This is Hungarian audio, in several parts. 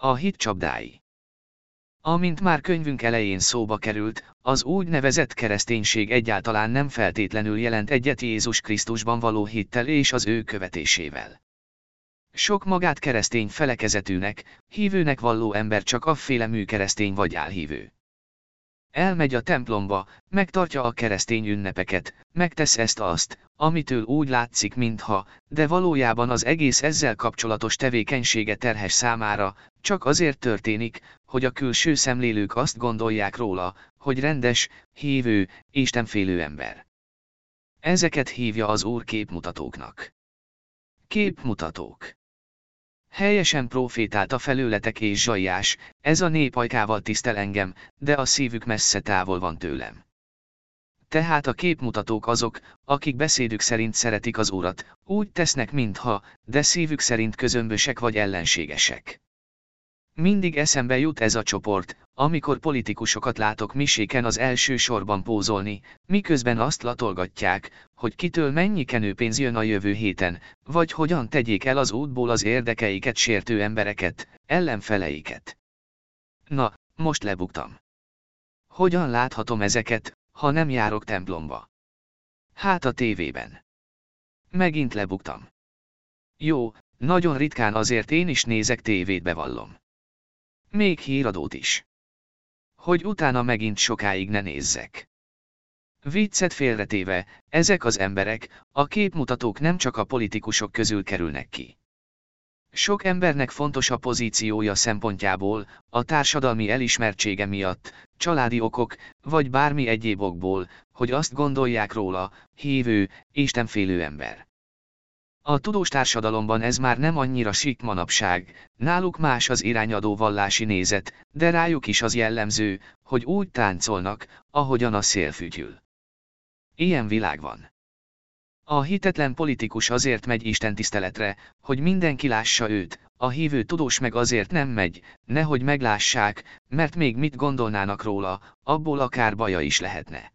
A hit csapdái. Amint már könyvünk elején szóba került, az úgynevezett kereszténység egyáltalán nem feltétlenül jelent egyet Jézus Krisztusban való hittel és az ő követésével. Sok magát keresztény felekezetűnek, hívőnek valló ember csak afféle mű keresztény vagy álhívő. Elmegy a templomba, megtartja a keresztény ünnepeket, megtesz ezt-azt, amitől úgy látszik, mintha, de valójában az egész ezzel kapcsolatos tevékenysége terhes számára, csak azért történik, hogy a külső szemlélők azt gondolják róla, hogy rendes, hívő, istenfélő ember. Ezeket hívja az Úr képmutatóknak. Képmutatók. Helyesen profétálta felőletek és zsajás, ez a nép ajkával tisztel engem, de a szívük messze távol van tőlem. Tehát a képmutatók azok, akik beszédük szerint szeretik az Urat, úgy tesznek mintha, de szívük szerint közömbösek vagy ellenségesek. Mindig eszembe jut ez a csoport, amikor politikusokat látok miséken az első sorban pózolni, miközben azt latolgatják, hogy kitől mennyi kenőpénz jön a jövő héten, vagy hogyan tegyék el az útból az érdekeiket sértő embereket, ellenfeleiket. Na, most lebuktam. Hogyan láthatom ezeket, ha nem járok templomba? Hát a tévében. Megint lebuktam. Jó, nagyon ritkán azért én is nézek tévét bevallom. Még híradót is. Hogy utána megint sokáig ne nézzek. Viccet félretéve, ezek az emberek, a képmutatók nem csak a politikusok közül kerülnek ki. Sok embernek fontos a pozíciója szempontjából, a társadalmi elismertsége miatt, családi okok, vagy bármi egyéb okból, hogy azt gondolják róla, hívő, istenfélő ember. A tudós társadalomban ez már nem annyira sik manapság, náluk más az irányadó vallási nézet, de rájuk is az jellemző, hogy úgy táncolnak, ahogyan a szél fütyül. Ilyen világ van. A hitetlen politikus azért megy Isten tiszteletre, hogy mindenki lássa őt, a hívő tudós meg azért nem megy, nehogy meglássák, mert még mit gondolnának róla, abból akár baja is lehetne.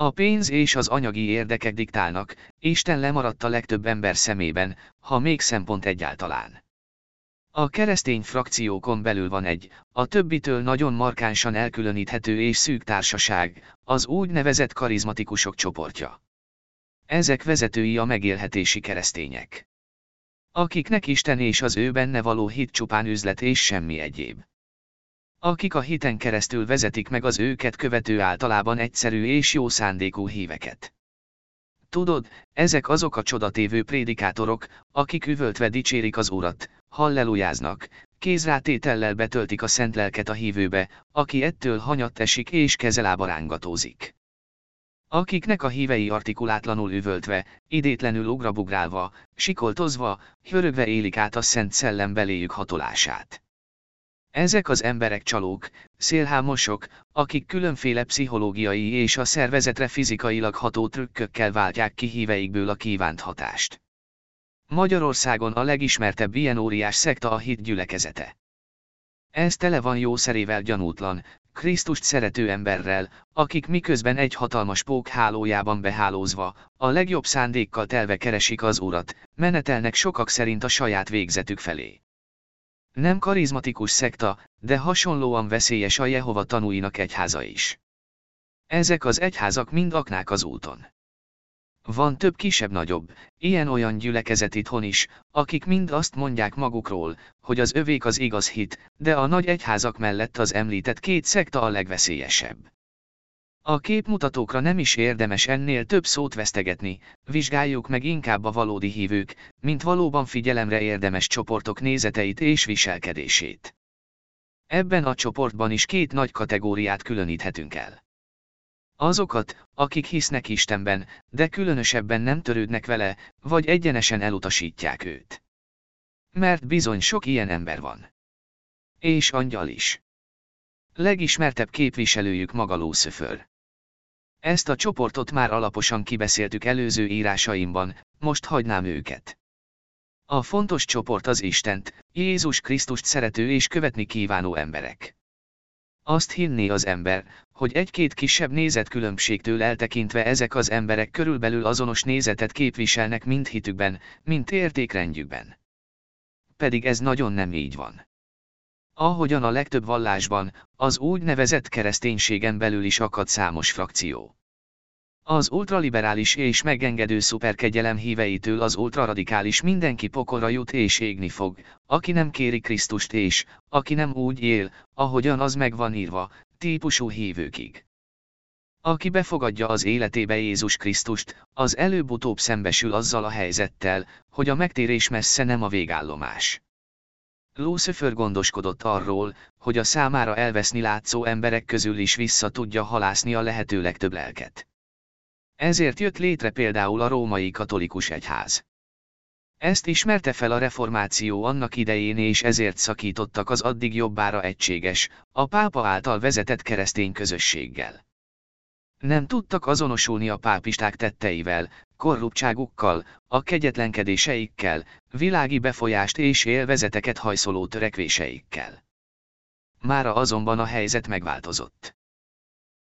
A pénz és az anyagi érdekek diktálnak, Isten lemaradt a legtöbb ember szemében, ha még szempont egyáltalán. A keresztény frakciókon belül van egy, a többitől nagyon markánsan elkülöníthető és szűk társaság, az úgynevezett karizmatikusok csoportja. Ezek vezetői a megélhetési keresztények. Akiknek Isten és az ő benne való hit csupán üzlet és semmi egyéb. Akik a hiten keresztül vezetik meg az őket követő általában egyszerű és jó szándékú híveket. Tudod, ezek azok a csodatévő prédikátorok, akik üvöltve dicsérik az Urat, hallelujáznak, kézrátétellel betöltik a szent lelket a hívőbe, aki ettől hanyat esik és kezelába rángatózik. Akiknek a hívei artikulátlanul üvöltve, idétlenül ugrabugrálva, sikoltozva, hörögve élik át a szent szellem beléjük hatolását. Ezek az emberek csalók, szélhámosok, akik különféle pszichológiai és a szervezetre fizikailag ható trükkökkel váltják ki híveikből a kívánt hatást. Magyarországon a legismertebb ilyen óriás szekta a hit gyülekezete. Ez tele van jószerével gyanútlan, Krisztust szerető emberrel, akik miközben egy hatalmas pók hálójában behálózva, a legjobb szándékkal telve keresik az urat, menetelnek sokak szerint a saját végzetük felé. Nem karizmatikus szekta, de hasonlóan veszélyes a Jehova tanúinak egyháza is. Ezek az egyházak mind aknák az úton. Van több kisebb-nagyobb, ilyen-olyan gyülekezet itthon is, akik mind azt mondják magukról, hogy az övék az igaz hit, de a nagy egyházak mellett az említett két szekta a legveszélyesebb. A képmutatókra nem is érdemes ennél több szót vesztegetni, vizsgáljuk meg inkább a valódi hívők, mint valóban figyelemre érdemes csoportok nézeteit és viselkedését. Ebben a csoportban is két nagy kategóriát különíthetünk el. Azokat, akik hisznek Istenben, de különösebben nem törődnek vele, vagy egyenesen elutasítják őt. Mert bizony sok ilyen ember van. És angyal is. Legismertebb képviselőjük maga Lucifer. Ezt a csoportot már alaposan kibeszéltük előző írásaimban, most hagynám őket. A fontos csoport az Istent, Jézus Krisztust szerető és követni kívánó emberek. Azt hinné az ember, hogy egy-két kisebb nézetkülönbségtől eltekintve ezek az emberek körülbelül azonos nézetet képviselnek mind hitükben, mint értékrendjükben. Pedig ez nagyon nem így van. Ahogyan a legtöbb vallásban, az úgynevezett kereszténységen belül is akad számos frakció. Az ultraliberális és megengedő szuperkegyelem híveitől az ultraradikális mindenki pokolra jut és égni fog, aki nem kéri Krisztust és, aki nem úgy él, ahogyan az meg van írva, típusú hívőkig. Aki befogadja az életébe Jézus Krisztust, az előbb-utóbb szembesül azzal a helyzettel, hogy a megtérés messze nem a végállomás. Lucifer gondoskodott arról, hogy a számára elveszni látszó emberek közül is vissza tudja halászni a lehető legtöbb lelket. Ezért jött létre például a római katolikus egyház. Ezt ismerte fel a reformáció annak idején és ezért szakítottak az addig jobbára egységes, a pápa által vezetett keresztény közösséggel. Nem tudtak azonosulni a pápisták tetteivel, korruptságukkal, a kegyetlenkedéseikkel, világi befolyást és élvezeteket hajszoló törekvéseikkel. Mára azonban a helyzet megváltozott.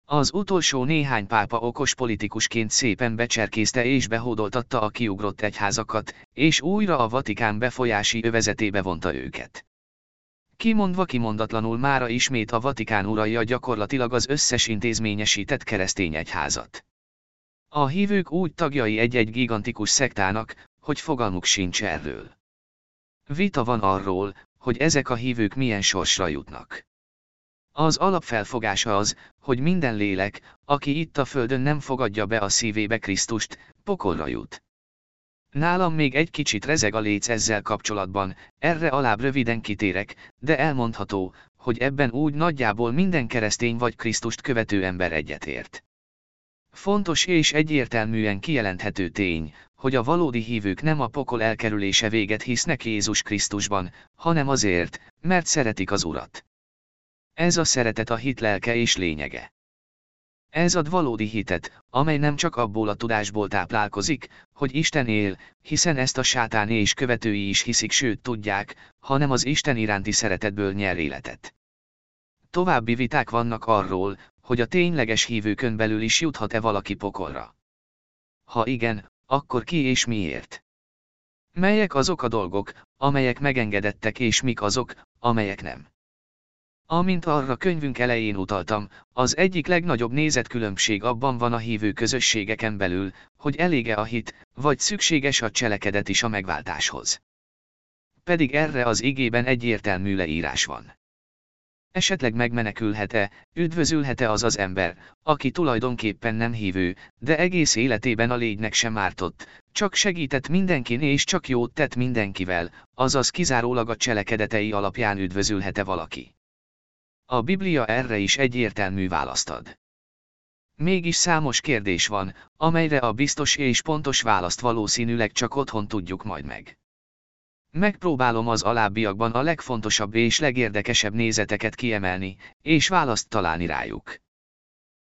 Az utolsó néhány pápa okos politikusként szépen becserkészte és behódoltatta a kiugrott egyházakat, és újra a Vatikán befolyási övezetébe vonta őket. Kimondva kimondatlanul mára ismét a Vatikán uralja gyakorlatilag az összes intézményesített keresztény egyházat. A hívők úgy tagjai egy-egy gigantikus szektának, hogy fogalmuk sincs erről. Vita van arról, hogy ezek a hívők milyen sorsra jutnak. Az alapfelfogása az, hogy minden lélek, aki itt a földön nem fogadja be a szívébe Krisztust, pokolra jut. Nálam még egy kicsit rezeg a léc ezzel kapcsolatban, erre alább röviden kitérek, de elmondható, hogy ebben úgy nagyjából minden keresztény vagy Krisztust követő ember egyetért. Fontos és egyértelműen kijelenthető tény, hogy a valódi hívők nem a pokol elkerülése véget hisznek Jézus Krisztusban, hanem azért, mert szeretik az Urat. Ez a szeretet a hit lelke és lényege. Ez ad valódi hitet, amely nem csak abból a tudásból táplálkozik, hogy Isten él, hiszen ezt a sátán és követői is hiszik sőt tudják, hanem az Isten iránti szeretetből nyer életet. További viták vannak arról, hogy a tényleges hívőkön belül is juthat-e valaki pokolra. Ha igen, akkor ki és miért? Melyek azok a dolgok, amelyek megengedettek és mik azok, amelyek nem? Amint arra könyvünk elején utaltam, az egyik legnagyobb nézetkülönbség abban van a hívő közösségeken belül, hogy elége a hit, vagy szükséges a cselekedet is a megváltáshoz. Pedig erre az igében egyértelmű leírás van. Esetleg megmenekülhet-e, üdvözülhet-e az az ember, aki tulajdonképpen nem hívő, de egész életében a légynek sem ártott, csak segített mindenkin és csak jót tett mindenkivel, azaz kizárólag a cselekedetei alapján üdvözülhet-e valaki. A Biblia erre is egyértelmű választ ad. Mégis számos kérdés van, amelyre a biztos és pontos választ valószínűleg csak otthon tudjuk majd meg. Megpróbálom az alábbiakban a legfontosabb és legérdekesebb nézeteket kiemelni, és választ találni rájuk.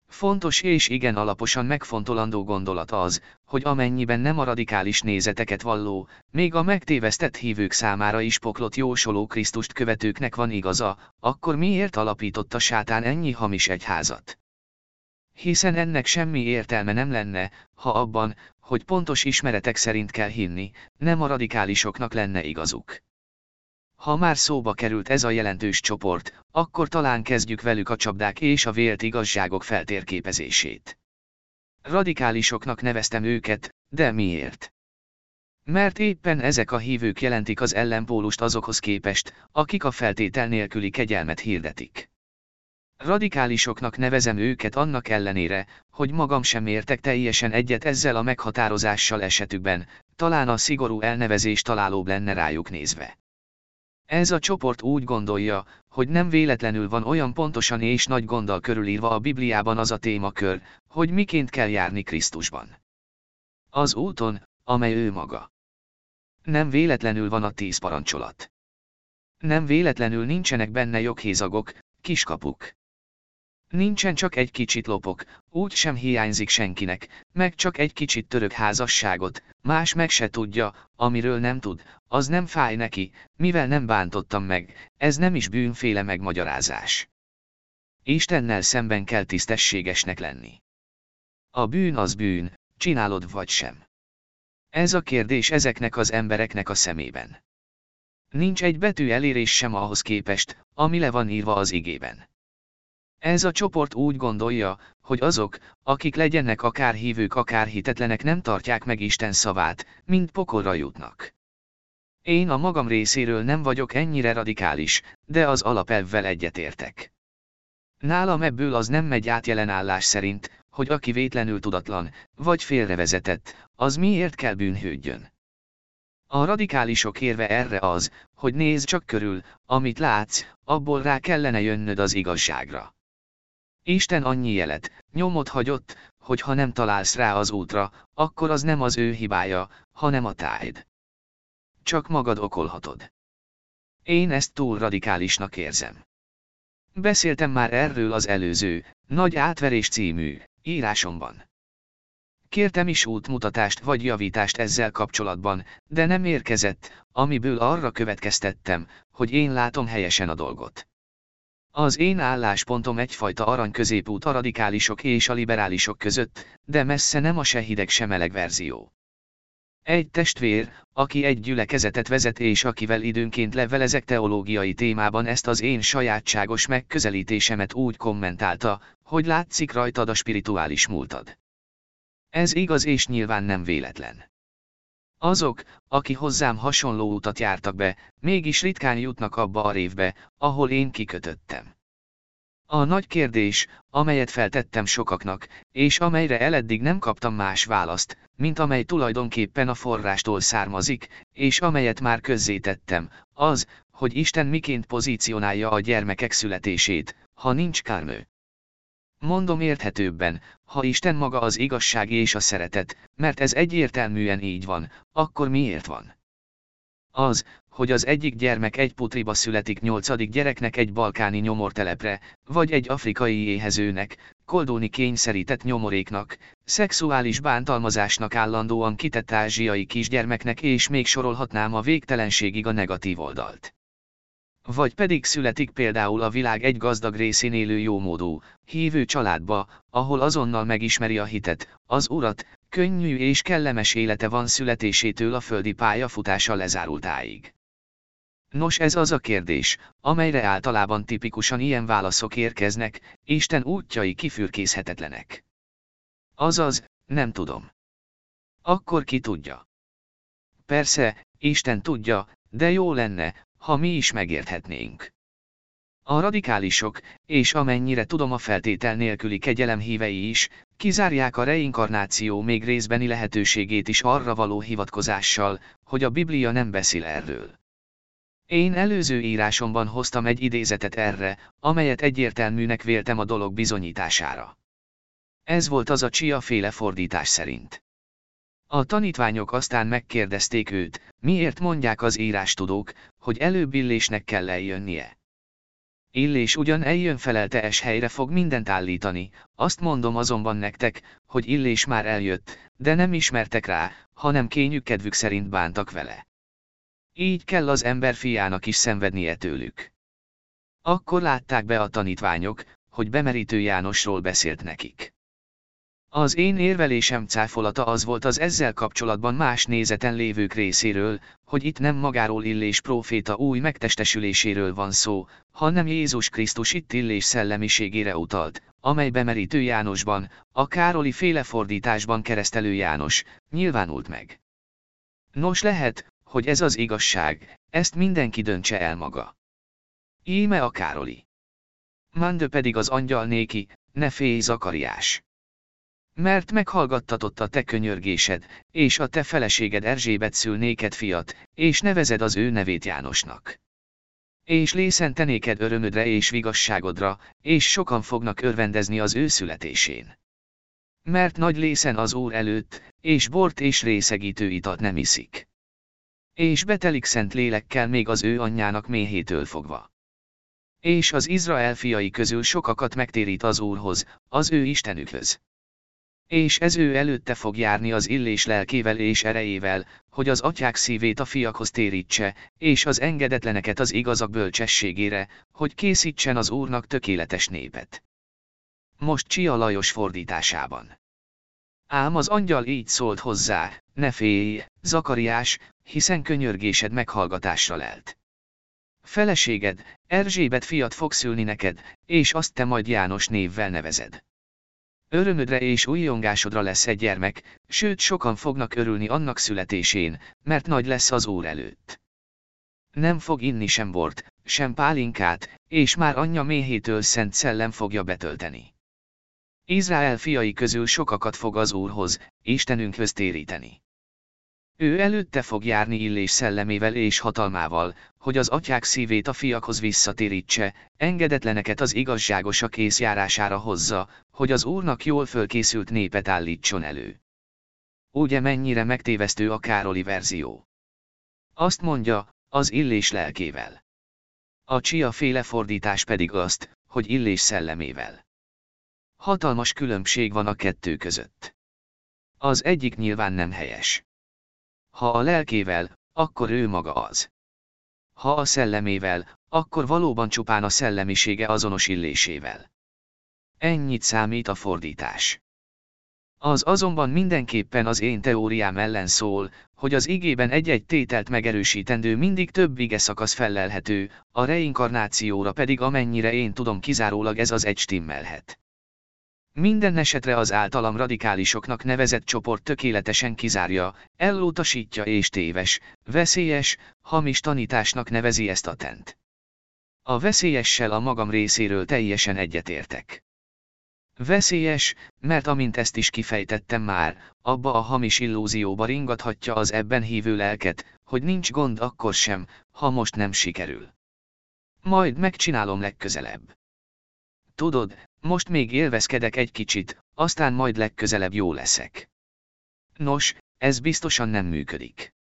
Fontos és igen alaposan megfontolandó gondolat az, hogy amennyiben nem a radikális nézeteket valló, még a megtévesztett hívők számára is poklot jósoló Krisztust követőknek van igaza, akkor miért alapította sátán ennyi hamis egyházat? Hiszen ennek semmi értelme nem lenne, ha abban, hogy pontos ismeretek szerint kell hinni, nem a radikálisoknak lenne igazuk. Ha már szóba került ez a jelentős csoport, akkor talán kezdjük velük a csapdák és a vélt igazságok feltérképezését. Radikálisoknak neveztem őket, de miért? Mert éppen ezek a hívők jelentik az ellenpólust azokhoz képest, akik a feltétel nélküli kegyelmet hirdetik. Radikálisoknak nevezem őket annak ellenére, hogy magam sem értek teljesen egyet ezzel a meghatározással esetükben, talán a szigorú elnevezés találóbb lenne rájuk nézve. Ez a csoport úgy gondolja, hogy nem véletlenül van olyan pontosan és nagy gonddal körülírva a Bibliában az a témakör, hogy miként kell járni Krisztusban. Az úton, amely ő maga. Nem véletlenül van a tíz parancsolat. Nem véletlenül nincsenek benne joghézagok, kiskapuk. Nincsen csak egy kicsit lopok, úgy sem hiányzik senkinek, meg csak egy kicsit török házasságot, más meg se tudja, amiről nem tud, az nem fáj neki, mivel nem bántottam meg, ez nem is bűnféle megmagyarázás. Istennel szemben kell tisztességesnek lenni. A bűn az bűn, csinálod vagy sem. Ez a kérdés ezeknek az embereknek a szemében. Nincs egy betű elérés sem ahhoz képest, ami le van írva az igében. Ez a csoport úgy gondolja, hogy azok, akik legyenek akár hívők akár hitetlenek nem tartják meg Isten szavát, mind pokolra jutnak. Én a magam részéről nem vagyok ennyire radikális, de az alapelvvel egyetértek. Nálam ebből az nem megy át jelenállás szerint, hogy aki vétlenül tudatlan, vagy félrevezetett, az miért kell bűnhődjön. A radikálisok érve erre az, hogy nézd csak körül, amit látsz, abból rá kellene jönnöd az igazságra. Isten annyi jelet, nyomot hagyott, hogy ha nem találsz rá az útra, akkor az nem az ő hibája, hanem a tájd. Csak magad okolhatod. Én ezt túl radikálisnak érzem. Beszéltem már erről az előző, Nagy átverés című, írásomban. Kértem is útmutatást vagy javítást ezzel kapcsolatban, de nem érkezett, amiből arra következtettem, hogy én látom helyesen a dolgot. Az én álláspontom egyfajta arany középút a radikálisok és a liberálisok között, de messze nem a se hideg se meleg verzió. Egy testvér, aki egy gyülekezetet vezet és akivel időnként levelezek teológiai témában ezt az én sajátságos megközelítésemet úgy kommentálta, hogy látszik rajtad a spirituális múltad. Ez igaz és nyilván nem véletlen. Azok, aki hozzám hasonló utat jártak be, mégis ritkán jutnak abba a révbe, ahol én kikötöttem. A nagy kérdés, amelyet feltettem sokaknak, és amelyre eleddig nem kaptam más választ, mint amely tulajdonképpen a forrástól származik, és amelyet már közzétettem, az, hogy Isten miként pozícionálja a gyermekek születését, ha nincs kármő. Mondom érthetőbben, ha Isten maga az igazság és a szeretet, mert ez egyértelműen így van, akkor miért van? Az, hogy az egyik gyermek egy putriba születik nyolcadik gyereknek egy balkáni nyomortelepre, vagy egy afrikai éhezőnek, koldóni kényszerített nyomoréknak, szexuális bántalmazásnak állandóan kitett ázsiai kisgyermeknek és még sorolhatnám a végtelenségig a negatív oldalt. Vagy pedig születik például a világ egy gazdag részén élő jómódú, hívő családba, ahol azonnal megismeri a hitet, az urat, könnyű és kellemes élete van születésétől a földi pályafutása lezárultáig. Nos ez az a kérdés, amelyre általában tipikusan ilyen válaszok érkeznek, Isten útjai kifürkészhetetlenek. Azaz, nem tudom. Akkor ki tudja? Persze, Isten tudja, de jó lenne, ha mi is megérthetnénk. A radikálisok, és amennyire tudom a feltétel nélküli kegyelem hívei is, kizárják a reinkarnáció még részbeni lehetőségét is arra való hivatkozással, hogy a Biblia nem beszél erről. Én előző írásomban hoztam egy idézetet erre, amelyet egyértelműnek véltem a dolog bizonyítására. Ez volt az a csia féle fordítás szerint. A tanítványok aztán megkérdezték őt, miért mondják az írástudók, hogy előbb illésnek kell eljönnie. Illés ugyan eljön felelte es helyre fog mindent állítani, azt mondom azonban nektek, hogy Illés már eljött, de nem ismertek rá, hanem kényük kedvük szerint bántak vele. Így kell az ember fiának is szenvednie tőlük. Akkor látták be a tanítványok, hogy bemerítő Jánosról beszélt nekik. Az én érvelésem cáfolata az volt az ezzel kapcsolatban más nézeten lévők részéről, hogy itt nem magáról Illés próféta új megtestesüléséről van szó, hanem Jézus Krisztus itt Illés szellemiségére utalt, amely bemerítő Jánosban, a Károli félefordításban keresztelő János, nyilvánult meg. Nos lehet, hogy ez az igazság, ezt mindenki döntse el maga. Íme a Károli. Mandő pedig az angyal néki, ne félj Zakariás. Mert meghallgattatott a te könyörgésed, és a te feleséged Erzsébet szül néked fiat, és nevezed az ő nevét Jánosnak. És lészentenéked örömödre és vigasságodra, és sokan fognak örvendezni az ő születésén. Mert nagy lészen az Úr előtt, és bort és részegítő itat nem iszik. És betelik szent lélekkel még az ő anyjának méhétől fogva. És az Izrael fiai közül sokakat megtérít az Úrhoz, az ő Istenükhöz. És ez ő előtte fog járni az illés lelkével és erejével, hogy az atyák szívét a fiakhoz térítse, és az engedetleneket az igazak bölcsességére, hogy készítsen az Úrnak tökéletes népet. Most Csia Lajos fordításában. Ám az angyal így szólt hozzá, ne félj, Zakariás, hiszen könyörgésed meghallgatásra lelt. Feleséged, Erzsébet fiat fog szülni neked, és azt te majd János névvel nevezed. Örömödre és újongásodra lesz egy gyermek, sőt sokan fognak örülni annak születésén, mert nagy lesz az Úr előtt. Nem fog inni sem bort, sem pálinkát, és már anyja méhétől szent szellem fogja betölteni. Izrael fiai közül sokakat fog az Úrhoz, Istenünkhöz téríteni. Ő előtte fog járni illés szellemével és hatalmával, hogy az atyák szívét a fiakhoz visszatérítse, engedetleneket az igazságosak észjárására hozza, hogy az Úrnak jól fölkészült népet állítson elő. Ugye mennyire megtévesztő a Károli verzió. Azt mondja, az illés lelkével. A csia féle fordítás pedig azt, hogy illés szellemével. Hatalmas különbség van a kettő között. Az egyik nyilván nem helyes. Ha a lelkével, akkor ő maga az. Ha a szellemével, akkor valóban csupán a szellemisége azonos illésével. Ennyit számít a fordítás. Az azonban mindenképpen az én teóriám ellen szól, hogy az igében egy-egy tételt megerősítendő mindig több ige szakasz fellelhető, a reinkarnációra pedig amennyire én tudom kizárólag ez az egy stimmelhet. Minden esetre az általam radikálisoknak nevezett csoport tökéletesen kizárja, elutasítja és téves, veszélyes, hamis tanításnak nevezi ezt a tent. A veszélyessel a magam részéről teljesen egyetértek. Veszélyes, mert amint ezt is kifejtettem már, abba a hamis illúzióba ringathatja az ebben hívő lelket, hogy nincs gond akkor sem, ha most nem sikerül. Majd megcsinálom legközelebb. Tudod, most még élvezkedek egy kicsit, aztán majd legközelebb jó leszek. Nos, ez biztosan nem működik.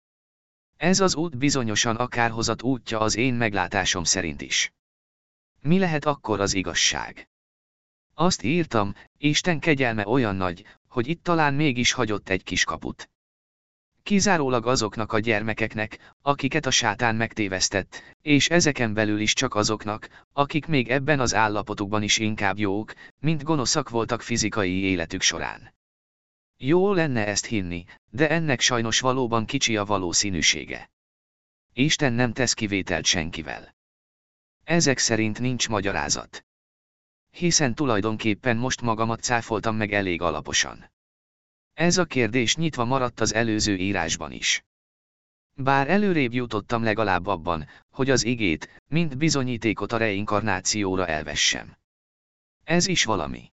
Ez az út bizonyosan akárhozat útja az én meglátásom szerint is. Mi lehet akkor az igazság? Azt írtam, Isten kegyelme olyan nagy, hogy itt talán mégis hagyott egy kis kaput. Kizárólag azoknak a gyermekeknek, akiket a sátán megtévesztett, és ezeken belül is csak azoknak, akik még ebben az állapotukban is inkább jók, mint gonoszak voltak fizikai életük során. Jó lenne ezt hinni, de ennek sajnos valóban kicsi a valószínűsége. Isten nem tesz kivételt senkivel. Ezek szerint nincs magyarázat. Hiszen tulajdonképpen most magamat cáfoltam meg elég alaposan. Ez a kérdés nyitva maradt az előző írásban is. Bár előrébb jutottam legalább abban, hogy az igét, mint bizonyítékot a reinkarnációra elvessem. Ez is valami.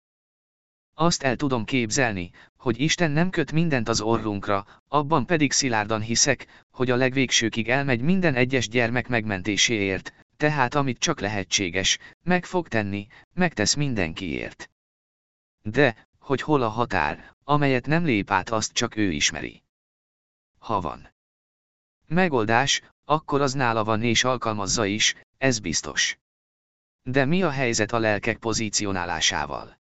Azt el tudom képzelni, hogy Isten nem köt mindent az orrunkra, abban pedig szilárdan hiszek, hogy a legvégsőkig elmegy minden egyes gyermek megmentéséért, tehát amit csak lehetséges, meg fog tenni, megtesz mindenkiért. De, hogy hol a határ, amelyet nem lép át azt csak ő ismeri. Ha van megoldás, akkor az nála van és alkalmazza is, ez biztos. De mi a helyzet a lelkek pozícionálásával?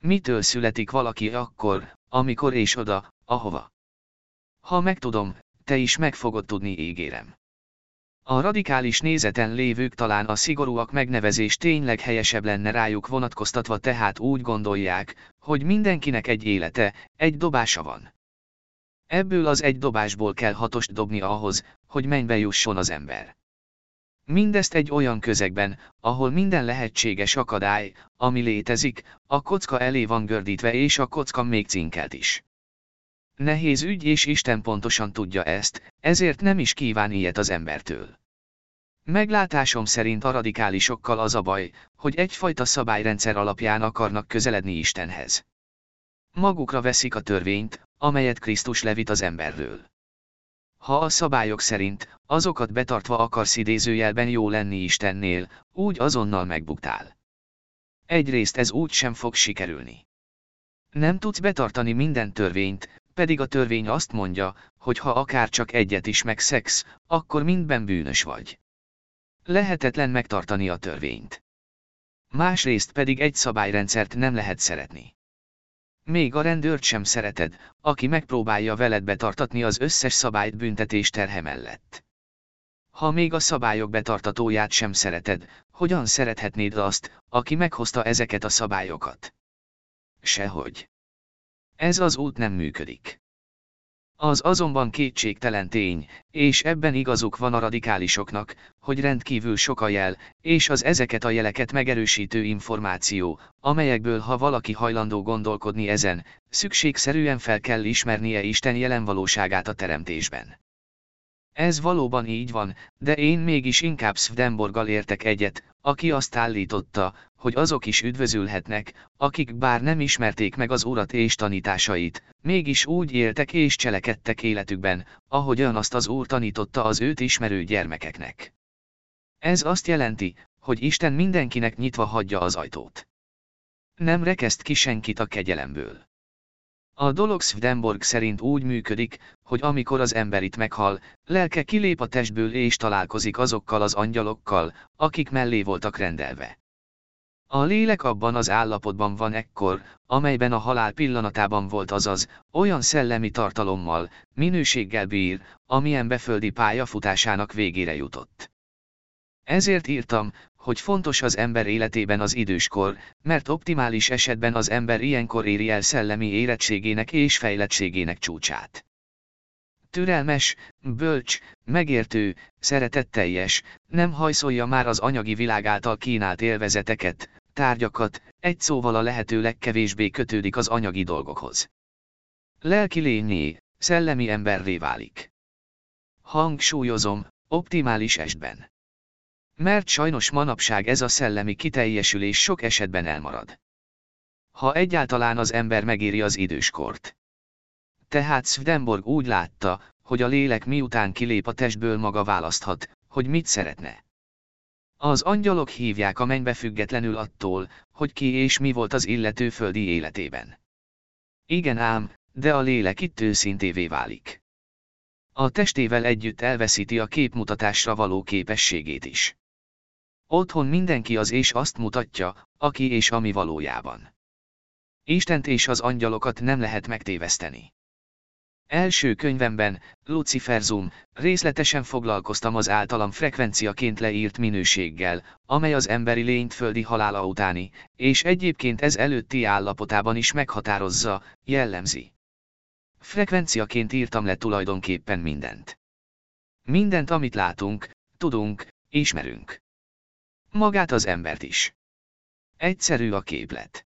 Mitől születik valaki akkor, amikor és oda, ahova? Ha megtudom, te is meg fogod tudni ígérem. A radikális nézeten lévők talán a szigorúak megnevezés tényleg helyesebb lenne rájuk vonatkoztatva tehát úgy gondolják, hogy mindenkinek egy élete, egy dobása van. Ebből az egy dobásból kell hatost dobni ahhoz, hogy mennybe jusson az ember. Mindezt egy olyan közegben, ahol minden lehetséges akadály, ami létezik, a kocka elé van gördítve és a kocka még cinkelt is. Nehéz ügy és Isten pontosan tudja ezt, ezért nem is kíván ilyet az embertől. Meglátásom szerint a radikálisokkal az a baj, hogy egyfajta szabályrendszer alapján akarnak közeledni Istenhez. Magukra veszik a törvényt, amelyet Krisztus levit az emberről. Ha a szabályok szerint, azokat betartva akarsz idézőjelben jó lenni Istennél, úgy azonnal megbuktál. Egyrészt ez úgy sem fog sikerülni. Nem tudsz betartani minden törvényt, pedig a törvény azt mondja, hogy ha akár csak egyet is megszegsz, akkor mindben bűnös vagy. Lehetetlen megtartani a törvényt. Másrészt pedig egy szabályrendszert nem lehet szeretni. Még a rendőrt sem szereted, aki megpróbálja veled betartatni az összes szabályt büntetés terhe mellett. Ha még a szabályok betartatóját sem szereted, hogyan szerethetnéd azt, aki meghozta ezeket a szabályokat? Sehogy. Ez az út nem működik. Az azonban kétségtelen tény, és ebben igazuk van a radikálisoknak, hogy rendkívül sok a jel, és az ezeket a jeleket megerősítő információ, amelyekből ha valaki hajlandó gondolkodni ezen, szükségszerűen fel kell ismernie Isten jelen a teremtésben. Ez valóban így van, de én mégis inkább Swedenborggal értek egyet, aki azt állította, hogy azok is üdvözülhetnek, akik bár nem ismerték meg az Urat és tanításait, mégis úgy éltek és cselekedtek életükben, ahogyan azt az Úr tanította az őt ismerő gyermekeknek. Ez azt jelenti, hogy Isten mindenkinek nyitva hagyja az ajtót. Nem rekeszt ki senkit a kegyelemből. A dolog Swedenborg szerint úgy működik, hogy amikor az ember itt meghal, lelke kilép a testből és találkozik azokkal az angyalokkal, akik mellé voltak rendelve. A lélek abban az állapotban van ekkor, amelyben a halál pillanatában volt azaz, olyan szellemi tartalommal, minőséggel bír, amilyen beföldi pályafutásának végére jutott. Ezért írtam, hogy fontos az ember életében az időskor, mert optimális esetben az ember ilyenkor éri el szellemi érettségének és fejlettségének csúcsát. Türelmes, bölcs, megértő, szeretetteljes, nem hajszolja már az anyagi világ által kínált élvezeteket, tárgyakat, egy szóval a lehető legkevésbé kötődik az anyagi dolgokhoz. Lelki lényé, szellemi emberré válik. Hangsúlyozom, optimális estben. Mert sajnos manapság ez a szellemi kiteljesülés sok esetben elmarad. Ha egyáltalán az ember megéri az időskort. Tehát Swedenborg úgy látta, hogy a lélek miután kilép a testből maga választhat, hogy mit szeretne. Az angyalok hívják a mennybe függetlenül attól, hogy ki és mi volt az illető földi életében. Igen ám, de a lélek itt őszintévé válik. A testével együtt elveszíti a képmutatásra való képességét is. Otthon mindenki az és azt mutatja, aki és ami valójában. Istent és az angyalokat nem lehet megtéveszteni. Első könyvemben, Luciferzum, részletesen foglalkoztam az általam frekvenciaként leírt minőséggel, amely az emberi lényt földi halála utáni, és egyébként ez előtti állapotában is meghatározza, jellemzi. Frekvenciaként írtam le tulajdonképpen mindent. Mindent, amit látunk, tudunk, ismerünk. Magát az embert is. Egyszerű a képlet.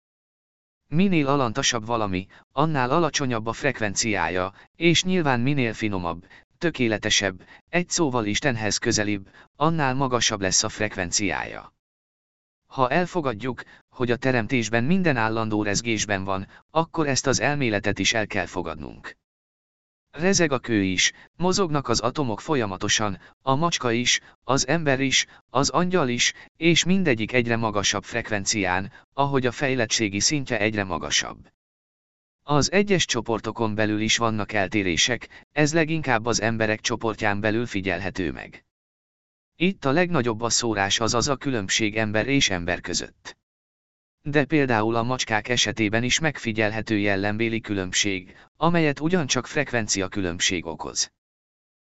Minél alantasabb valami, annál alacsonyabb a frekvenciája, és nyilván minél finomabb, tökéletesebb, egy szóval Istenhez közelibb, annál magasabb lesz a frekvenciája. Ha elfogadjuk, hogy a teremtésben minden állandó rezgésben van, akkor ezt az elméletet is el kell fogadnunk. Rezeg a kő is, mozognak az atomok folyamatosan, a macska is, az ember is, az angyal is, és mindegyik egyre magasabb frekvencián, ahogy a fejlettségi szintje egyre magasabb. Az egyes csoportokon belül is vannak eltérések, ez leginkább az emberek csoportján belül figyelhető meg. Itt a legnagyobb a szórás az a különbség ember és ember között. De például a macskák esetében is megfigyelhető jellembéli különbség, amelyet ugyancsak frekvencia különbség okoz.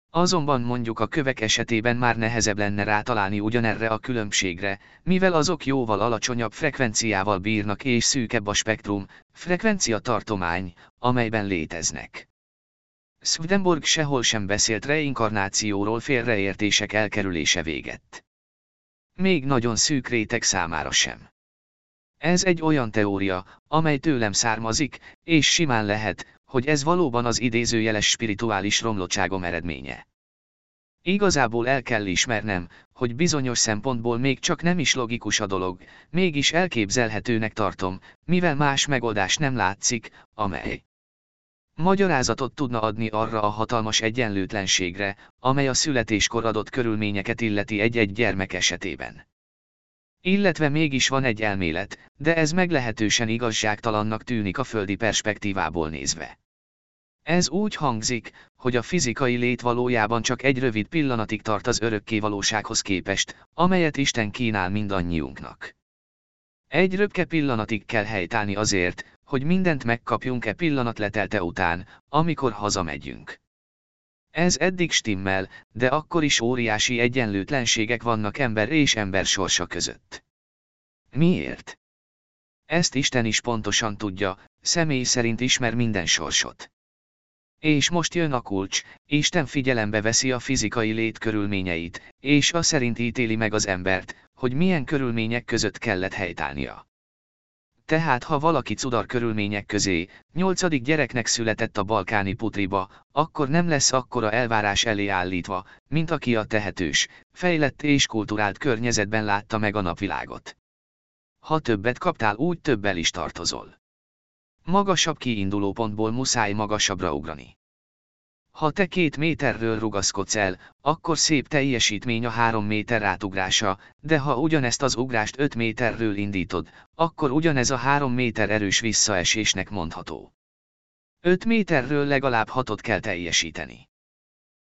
Azonban mondjuk a kövek esetében már nehezebb lenne rátalálni ugyanerre a különbségre, mivel azok jóval alacsonyabb frekvenciával bírnak és szűkebb a spektrum, frekvencia tartomány, amelyben léteznek. Swedenborg sehol sem beszélt reinkarnációról félreértések elkerülése véget. Még nagyon szűk réteg számára sem. Ez egy olyan teória, amely tőlem származik, és simán lehet, hogy ez valóban az idézőjeles spirituális romlottságom eredménye. Igazából el kell ismernem, hogy bizonyos szempontból még csak nem is logikus a dolog, mégis elképzelhetőnek tartom, mivel más megoldás nem látszik, amely magyarázatot tudna adni arra a hatalmas egyenlőtlenségre, amely a születéskor adott körülményeket illeti egy-egy gyermek esetében. Illetve mégis van egy elmélet, de ez meglehetősen igazságtalannak tűnik a földi perspektívából nézve. Ez úgy hangzik, hogy a fizikai lét valójában csak egy rövid pillanatig tart az örökké valósághoz képest, amelyet Isten kínál mindannyiunknak. Egy röpke pillanatig kell helytállni azért, hogy mindent megkapjunk-e pillanat letelte után, amikor hazamegyünk. Ez eddig stimmel, de akkor is óriási egyenlőtlenségek vannak ember és ember sorsa között. Miért? Ezt Isten is pontosan tudja, személy szerint ismer minden sorsot. És most jön a kulcs, Isten figyelembe veszi a fizikai lét körülményeit, és a szerint ítéli meg az embert, hogy milyen körülmények között kellett helytálnia. Tehát ha valaki cudar körülmények közé, nyolcadik gyereknek született a balkáni putriba, akkor nem lesz akkora elvárás elé állítva, mint aki a tehetős, fejlett és kulturált környezetben látta meg a napvilágot. Ha többet kaptál, úgy többel is tartozol. Magasabb kiinduló pontból muszáj magasabbra ugrani. Ha te két méterről rugaszkodsz el, akkor szép teljesítmény a három méter átugrása, de ha ugyanezt az ugrást öt méterről indítod, akkor ugyanez a három méter erős visszaesésnek mondható. 5 méterről legalább hatot kell teljesíteni.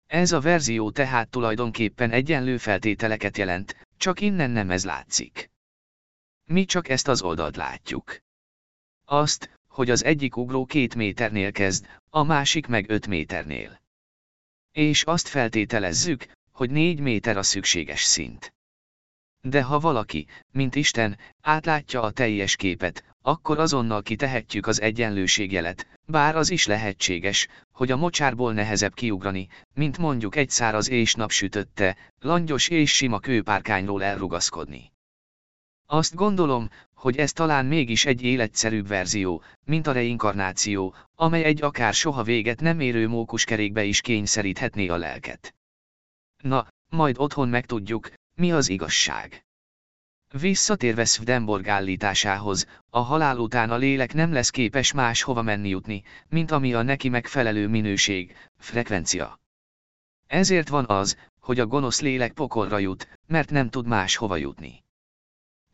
Ez a verzió tehát tulajdonképpen egyenlő feltételeket jelent, csak innen nem ez látszik. Mi csak ezt az oldalt látjuk. Azt, hogy az egyik ugró két méternél kezd, a másik meg öt méternél. És azt feltételezzük, hogy négy méter a szükséges szint. De ha valaki, mint Isten, átlátja a teljes képet, akkor azonnal kitehetjük az egyenlőségjelet, bár az is lehetséges, hogy a mocsárból nehezebb kiugrani, mint mondjuk egy száraz és napsütötte, langyos és sima kőpárkányról elrugaszkodni. Azt gondolom, hogy ez talán mégis egy életszerűbb verzió, mint a reinkarnáció, amely egy akár soha véget nem érő mókuskerékbe is kényszeríthetné a lelket. Na, majd otthon megtudjuk, mi az igazság. Visszatérve Swedenborg állításához, a halál után a lélek nem lesz képes más hova menni jutni, mint ami a neki megfelelő minőség, frekvencia. Ezért van az, hogy a gonosz lélek pokolra jut, mert nem tud más hova jutni.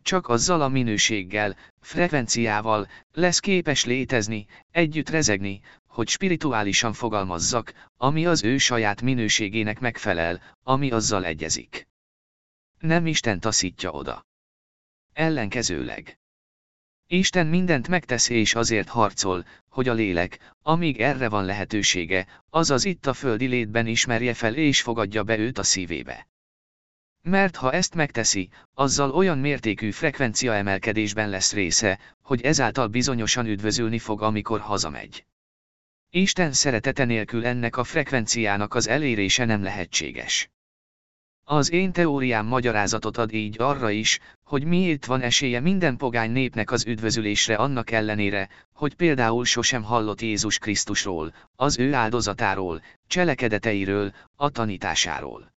Csak azzal a minőséggel, frekvenciával lesz képes létezni, együtt rezegni, hogy spirituálisan fogalmazzak, ami az ő saját minőségének megfelel, ami azzal egyezik. Nem Isten taszítja oda. Ellenkezőleg. Isten mindent megtesz és azért harcol, hogy a lélek, amíg erre van lehetősége, azaz itt a földi létben ismerje fel és fogadja be őt a szívébe. Mert ha ezt megteszi, azzal olyan mértékű frekvencia emelkedésben lesz része, hogy ezáltal bizonyosan üdvözülni fog, amikor hazamegy. Isten szeretete nélkül ennek a frekvenciának az elérése nem lehetséges. Az én teóriám magyarázatot ad így arra is, hogy miért van esélye minden pogány népnek az üdvözülésre annak ellenére, hogy például sosem hallott Jézus Krisztusról, az ő áldozatáról, cselekedeteiről, a tanításáról.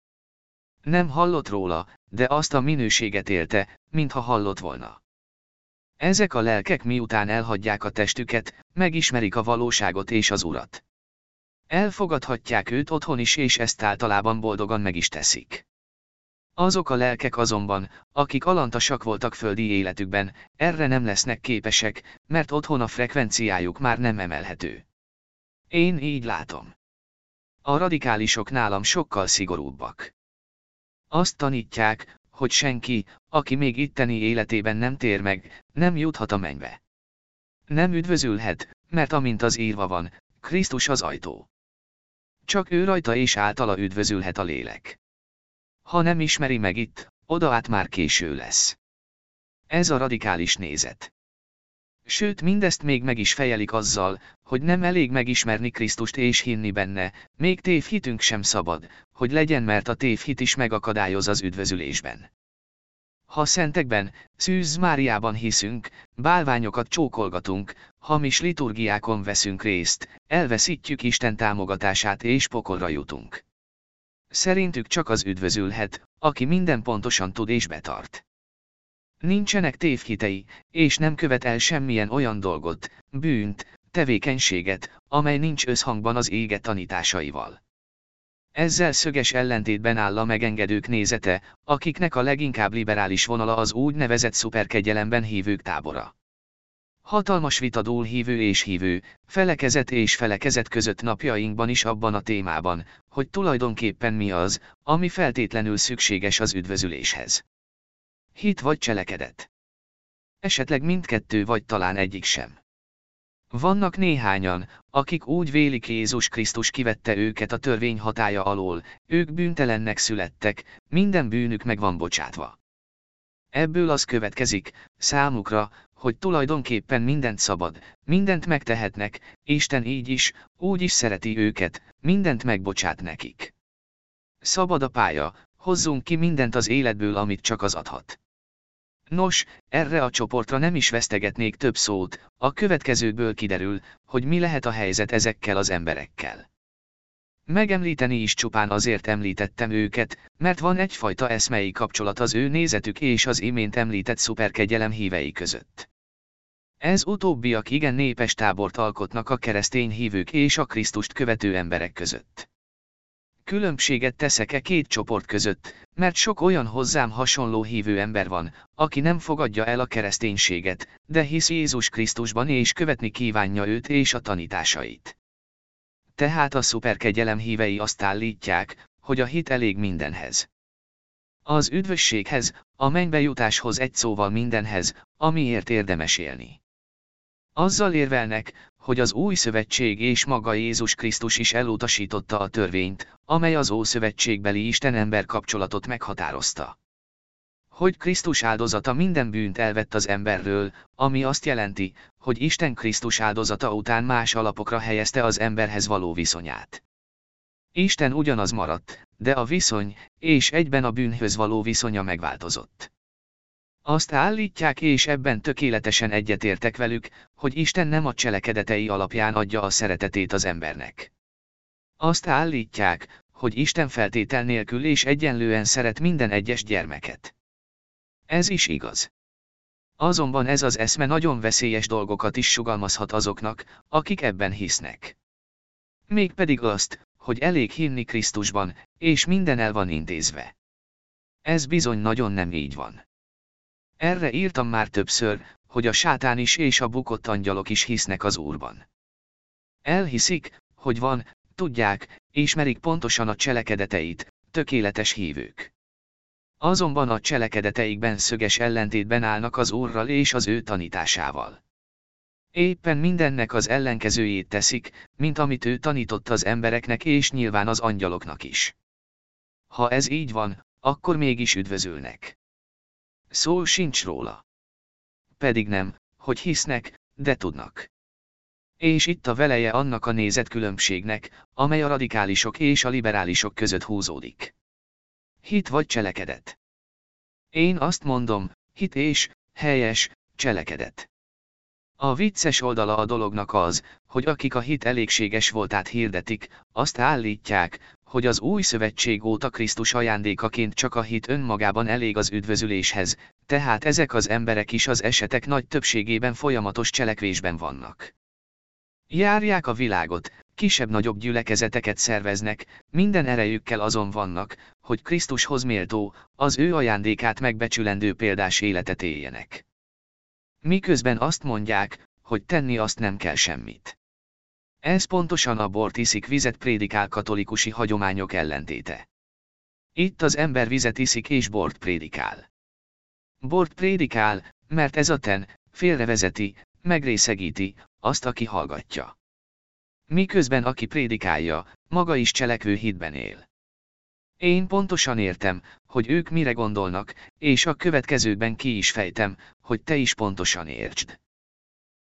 Nem hallott róla, de azt a minőséget élte, mintha hallott volna. Ezek a lelkek miután elhagyják a testüket, megismerik a valóságot és az urat. Elfogadhatják őt otthon is és ezt általában boldogan meg is teszik. Azok a lelkek azonban, akik alantasak voltak földi életükben, erre nem lesznek képesek, mert otthon a frekvenciájuk már nem emelhető. Én így látom. A radikálisok nálam sokkal szigorúbbak. Azt tanítják, hogy senki, aki még itteni életében nem tér meg, nem juthat a mennybe. Nem üdvözülhet, mert amint az írva van, Krisztus az ajtó. Csak ő rajta és általa üdvözülhet a lélek. Ha nem ismeri meg itt, oda át már késő lesz. Ez a radikális nézet. Sőt mindezt még meg is fejelik azzal, hogy nem elég megismerni Krisztust és hinni benne, még tévhitünk sem szabad, hogy legyen mert a tévhit is megakadályoz az üdvözülésben. Ha szentekben, Szűz Máriában hiszünk, bálványokat csókolgatunk, hamis liturgiákon veszünk részt, elveszítjük Isten támogatását és pokolra jutunk. Szerintük csak az üdvözülhet, aki minden pontosan tud és betart. Nincsenek tévhitei, és nem követ el semmilyen olyan dolgot, bűnt, tevékenységet, amely nincs összhangban az ége tanításaival. Ezzel szöges ellentétben áll a megengedők nézete, akiknek a leginkább liberális vonala az úgynevezett szuperkegyelemben hívők tábora. Hatalmas vita dúl hívő és hívő, felekezet és felekezet között napjainkban is abban a témában, hogy tulajdonképpen mi az, ami feltétlenül szükséges az üdvözüléshez. Hit vagy cselekedet. Esetleg mindkettő vagy talán egyik sem. Vannak néhányan, akik úgy vélik Jézus Krisztus kivette őket a törvény hatája alól, ők bűntelennek születtek, minden bűnük meg van bocsátva. Ebből az következik, számukra, hogy tulajdonképpen mindent szabad, mindent megtehetnek, Isten így is, úgy is szereti őket, mindent megbocsát nekik. Szabad a pálya, hozzunk ki mindent az életből, amit csak az adhat. Nos, erre a csoportra nem is vesztegetnék több szót, a következőkből kiderül, hogy mi lehet a helyzet ezekkel az emberekkel. Megemlíteni is csupán azért említettem őket, mert van egyfajta eszmei kapcsolat az ő nézetük és az imént említett szuperkegyelem hívei között. Ez utóbbiak igen népes tábort alkotnak a keresztény hívők és a Krisztust követő emberek között. Különbséget teszek-e két csoport között, mert sok olyan hozzám hasonló hívő ember van, aki nem fogadja el a kereszténységet, de hisz Jézus Krisztusban és követni kívánja őt és a tanításait. Tehát a szuperkegyelem hívei azt állítják, hogy a hit elég mindenhez. Az üdvösséghez, a mennybe jutáshoz egy szóval mindenhez, amiért érdemes élni. Azzal érvelnek, hogy az új szövetség és maga Jézus Krisztus is elutasította a törvényt, amely az ószövetségbeli Isten-ember kapcsolatot meghatározta. Hogy Krisztus áldozata minden bűnt elvett az emberről, ami azt jelenti, hogy Isten Krisztus áldozata után más alapokra helyezte az emberhez való viszonyát. Isten ugyanaz maradt, de a viszony, és egyben a bűnhöz való viszonya megváltozott. Azt állítják és ebben tökéletesen egyetértek velük, hogy Isten nem a cselekedetei alapján adja a szeretetét az embernek. Azt állítják, hogy Isten feltétel nélkül és egyenlően szeret minden egyes gyermeket. Ez is igaz. Azonban ez az eszme nagyon veszélyes dolgokat is sugalmazhat azoknak, akik ebben hisznek. Mégpedig azt, hogy elég hinni Krisztusban, és minden el van intézve. Ez bizony nagyon nem így van. Erre írtam már többször, hogy a sátán is és a bukott angyalok is hisznek az Úrban. Elhiszik, hogy van, tudják, ismerik pontosan a cselekedeteit, tökéletes hívők. Azonban a cselekedeteikben szöges ellentétben állnak az Úrral és az ő tanításával. Éppen mindennek az ellenkezőjét teszik, mint amit ő tanított az embereknek és nyilván az angyaloknak is. Ha ez így van, akkor mégis üdvözülnek. Szó sincs róla. Pedig nem, hogy hisznek, de tudnak. És itt a veleje annak a nézetkülönbségnek, amely a radikálisok és a liberálisok között húzódik. Hit vagy cselekedet. Én azt mondom, hit és, helyes, cselekedet. A vicces oldala a dolognak az, hogy akik a hit elégséges voltát hirdetik, azt állítják, hogy az új szövetség óta Krisztus ajándékaként csak a hit önmagában elég az üdvözüléshez, tehát ezek az emberek is az esetek nagy többségében folyamatos cselekvésben vannak. Járják a világot, kisebb-nagyobb gyülekezeteket szerveznek, minden erejükkel azon vannak, hogy Krisztushoz méltó, az ő ajándékát megbecsülendő példás életet éljenek. Miközben azt mondják, hogy tenni azt nem kell semmit. Ez pontosan a bort iszik vizet prédikál katolikusi hagyományok ellentéte. Itt az ember vizet iszik és bort prédikál. Bort prédikál, mert ez a ten, félrevezeti, megrészegíti, azt aki hallgatja. Miközben aki prédikálja, maga is cselekvő hitben él. Én pontosan értem, hogy ők mire gondolnak, és a következőben ki is fejtem, hogy te is pontosan értsd.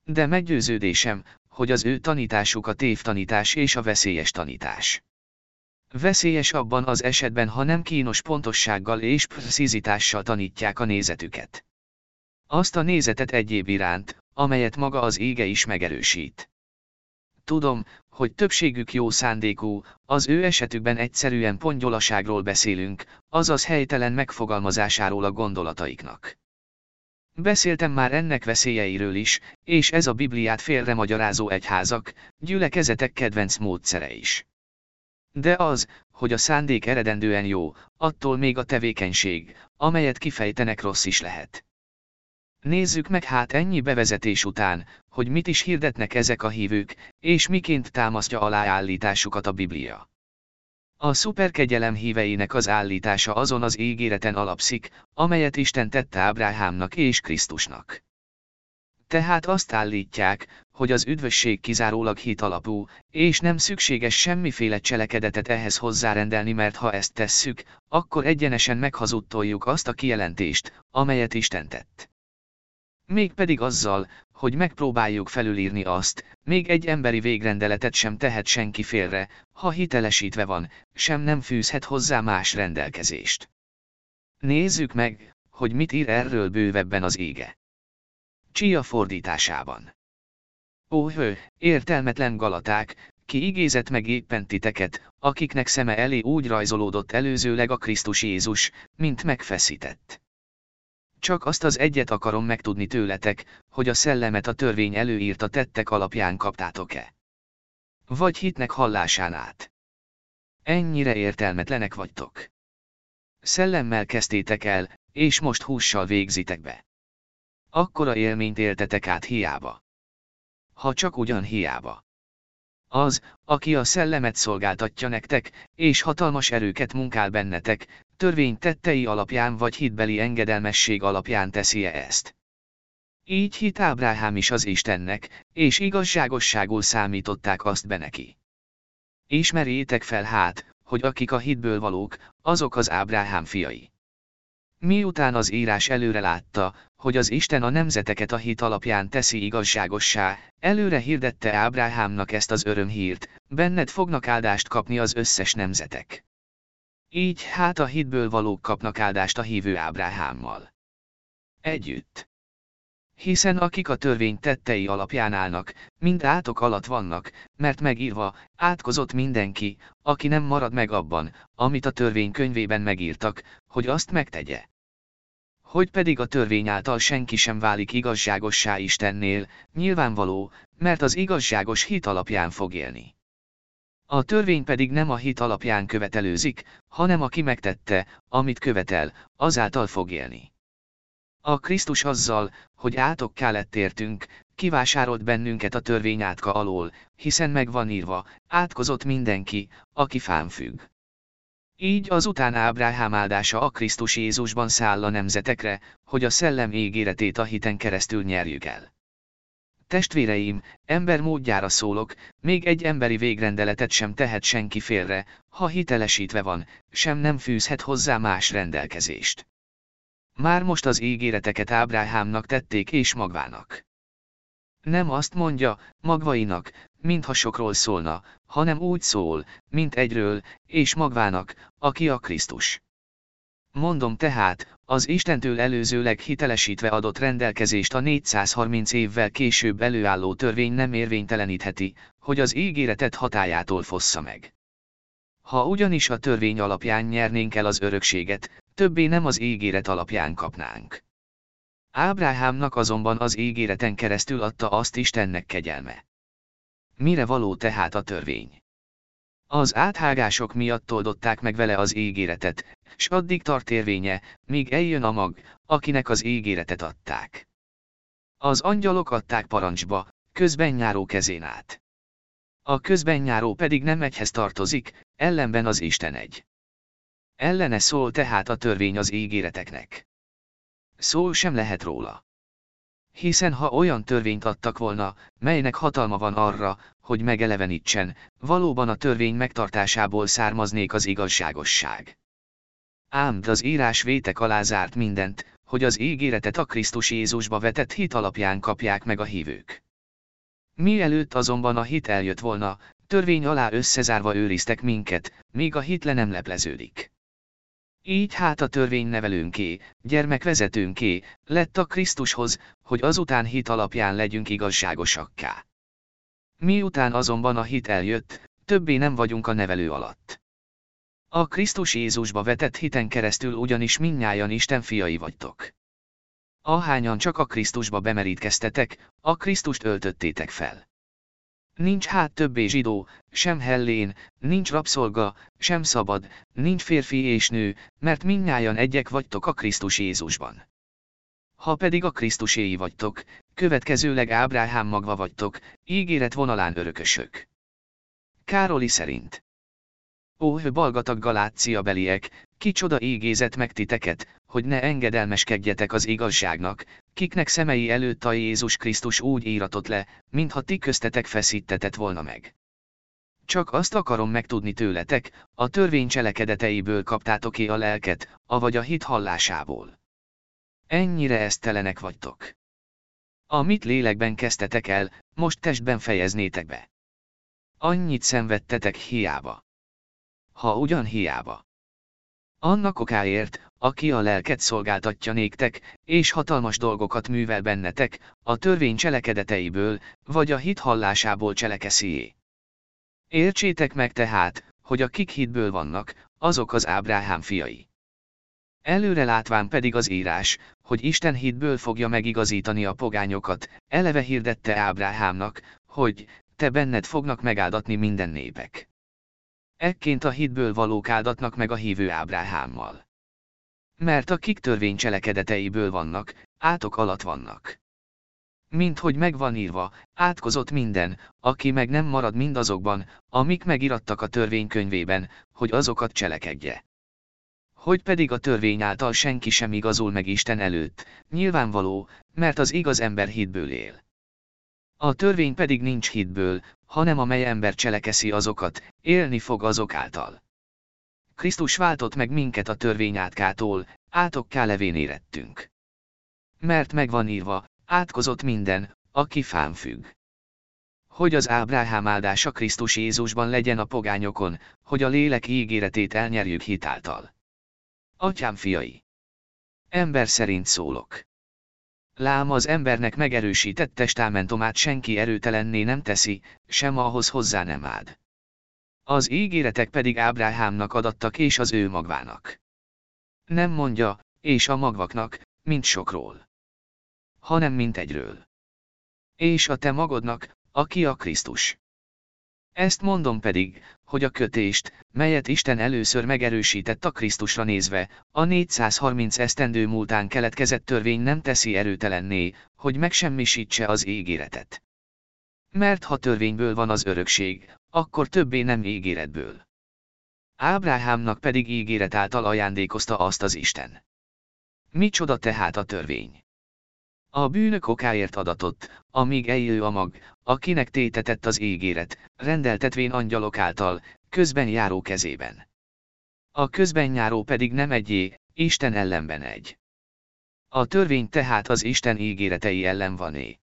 De meggyőződésem, hogy az ő tanításuk a tévtanítás és a veszélyes tanítás. Veszélyes abban az esetben, ha nem kínos pontossággal és precizitással tanítják a nézetüket. Azt a nézetet egyéb iránt, amelyet maga az ége is megerősít. Tudom, hogy többségük jó szándékú, az ő esetükben egyszerűen pongyolaságról beszélünk, azaz helytelen megfogalmazásáról a gondolataiknak. Beszéltem már ennek veszélyeiről is, és ez a Bibliát félremagyarázó egyházak, gyülekezetek kedvenc módszere is. De az, hogy a szándék eredendően jó, attól még a tevékenység, amelyet kifejtenek rossz is lehet. Nézzük meg hát ennyi bevezetés után, hogy mit is hirdetnek ezek a hívők, és miként támasztja alá állításukat a Biblia. A szuperkegyelem híveinek az állítása azon az ígéreten alapszik, amelyet Isten tette Ábrahámnak és Krisztusnak. Tehát azt állítják, hogy az üdvösség kizárólag hit alapú, és nem szükséges semmiféle cselekedetet ehhez hozzárendelni, mert ha ezt tesszük, akkor egyenesen meghazudtoljuk azt a kijelentést, amelyet Isten tett. Mégpedig azzal, hogy megpróbáljuk felülírni azt, még egy emberi végrendeletet sem tehet senki félre, ha hitelesítve van, sem nem fűzhet hozzá más rendelkezést. Nézzük meg, hogy mit ír erről bővebben az ége. Csia fordításában. Ó értelmetlen galaták, ki igézett meg éppen titeket, akiknek szeme elé úgy rajzolódott előzőleg a Krisztus Jézus, mint megfeszített. Csak azt az egyet akarom megtudni tőletek, hogy a szellemet a törvény előírta tettek alapján kaptátok-e. Vagy hitnek hallásán át. Ennyire értelmetlenek vagytok. Szellemmel kezdtétek el, és most hússal végzitek be. Akkora élményt éltetek át hiába. Ha csak ugyan hiába. Az, aki a szellemet szolgáltatja nektek, és hatalmas erőket munkál bennetek, törvény tettei alapján vagy hitbeli engedelmesség alapján teszi -e ezt. Így hit Ábrahám is az Istennek, és igazságosságul számították azt be neki. Ismerjétek fel hát, hogy akik a hitből valók, azok az Ábrahám fiai. Miután az írás előre látta, hogy az Isten a nemzeteket a hit alapján teszi igazságossá, előre hirdette Ábrahámnak ezt az örömhírt, benned fognak áldást kapni az összes nemzetek. Így hát a hitből valók kapnak áldást a hívő Ábrahámmal. Együtt. Hiszen akik a törvény tettei alapján állnak, mind átok alatt vannak, mert megírva, átkozott mindenki, aki nem marad meg abban, amit a törvény könyvében megírtak, hogy azt megtegye hogy pedig a törvény által senki sem válik igazságossá Istennél, nyilvánvaló, mert az igazságos hit alapján fog élni. A törvény pedig nem a hit alapján követelőzik, hanem aki megtette, amit követel, azáltal fog élni. A Krisztus azzal, hogy átokká lett értünk, kivásárolt bennünket a törvény átka alól, hiszen megvan írva, átkozott mindenki, aki fán függ. Így azután Ábrahám áldása a Krisztus Jézusban száll a nemzetekre, hogy a szellem ígéretét a hiten keresztül nyerjük el. Testvéreim, ember módjára szólok, még egy emberi végrendeletet sem tehet senki félre, ha hitelesítve van, sem nem fűzhet hozzá más rendelkezést. Már most az ígéreteket Ábrahámnak tették és magvának. Nem azt mondja, magvainak, mintha sokról szólna, hanem úgy szól, mint egyről, és magvának, aki a Krisztus. Mondom tehát, az Istentől előzőleg hitelesítve adott rendelkezést a 430 évvel később előálló törvény nem érvénytelenítheti, hogy az ígéretet hatájától fossza meg. Ha ugyanis a törvény alapján nyernénk el az örökséget, többé nem az ígéret alapján kapnánk. Ábrahámnak azonban az ígéreten keresztül adta azt Istennek kegyelme. Mire való tehát a törvény? Az áthágások miatt toldották meg vele az ígéretet, s addig tart érvénye, míg eljön a mag, akinek az ígéretet adták. Az angyalok adták parancsba, közben nyáró kezén át. A közben nyáró pedig nem egyhez tartozik, ellenben az Isten egy. Ellene szól tehát a törvény az ígéreteknek. Szó sem lehet róla. Hiszen ha olyan törvényt adtak volna, melynek hatalma van arra, hogy megelevenítsen, valóban a törvény megtartásából származnék az igazságosság. Ám az írás vétek alá zárt mindent, hogy az ígéretet a Krisztus Jézusba vetett hit alapján kapják meg a hívők. Mielőtt azonban a hit eljött volna, törvény alá összezárva őriztek minket, míg a hit le nem lepleződik. Így hát a törvény nevelőnké, gyermekvezetőnké, lett a Krisztushoz, hogy azután hit alapján legyünk igazságosakká. Miután azonban a hit eljött, többé nem vagyunk a nevelő alatt. A Krisztus Jézusba vetett hiten keresztül ugyanis minnyájan Isten fiai vagytok. Ahányan csak a Krisztusba bemerítkeztetek, a Krisztust öltöttétek fel. Nincs hát többé zsidó, sem hellén, nincs rabszolga, sem szabad, nincs férfi és nő, mert minnyájan egyek vagytok a Krisztus Jézusban. Ha pedig a Krisztuséi vagytok, következőleg Ábrahám magva vagytok, ígéret vonalán örökösök. Károli szerint. Ó, balgatag galácia beliek, kicsoda ígézet meg titeket, hogy ne engedelmeskedjetek az igazságnak, kiknek szemei előtt a Jézus Krisztus úgy íratott le, mintha ti köztetek feszítetett volna meg. Csak azt akarom megtudni tőletek, a törvény cselekedeteiből kaptátok-e a lelket, avagy a hit hallásából. Ennyire esztelenek vagytok. Amit lélekben kezdtetek el, most testben fejeznétek be. Annyit szenvedtetek hiába. Ha ugyan hiába. Annak okáért, aki a lelket szolgáltatja néktek, és hatalmas dolgokat művel bennetek, a törvény cselekedeteiből, vagy a hit hallásából cselekeszié. Értsétek meg tehát, hogy a kik hitből vannak, azok az Ábrahám fiai. Előre látván pedig az írás, hogy Isten hitből fogja megigazítani a pogányokat, eleve hirdette Ábrahámnak, hogy, te benned fognak megáldatni minden népek. Ekként a hitből valók áldatnak meg a hívő Ábrahámmal. Mert a kik törvény cselekedeteiből vannak, átok alatt vannak. Mint hogy megvan írva, átkozott minden, aki meg nem marad mindazokban, amik megirattak a törvénykönyvében, hogy azokat cselekedje. Hogy pedig a törvény által senki sem igazul meg Isten előtt, nyilvánvaló, mert az igaz ember hitből él. A törvény pedig nincs hitből, hanem amely ember cselekeszi azokat, élni fog azok által. Krisztus váltott meg minket a törvény átkától, átokká levén érettünk. Mert megvan írva, átkozott minden, aki fán függ. Hogy az Ábrahám áldása Krisztus Jézusban legyen a pogányokon, hogy a lélek ígéretét elnyerjük hitáltal. Atyám fiai! Ember szerint szólok. Lám az embernek megerősített testámentomát senki erőtelenné nem teszi, sem ahhoz hozzá nem áld. Az ígéretek pedig Ábrahámnak adattak és az ő magvának. Nem mondja, és a magvaknak, mint sokról. Hanem mint egyről. És a te magodnak, aki a Krisztus. Ezt mondom pedig, hogy a kötést, melyet Isten először megerősített a Krisztusra nézve, a 430 esztendő múltán keletkezett törvény nem teszi erőtelenné, hogy megsemmisítse az ígéretet. Mert ha törvényből van az örökség, akkor többé nem ígéretből. Ábrahámnak pedig ígéret által ajándékozta azt az Isten. Micsoda tehát a törvény? A bűnök okáért adatott, amíg eljő a mag, akinek tétetett az ígéret, rendeltetvén angyalok által, közben járó kezében. A közben járó pedig nem egyé, Isten ellenben egy. A törvény tehát az Isten ígéretei ellen vané.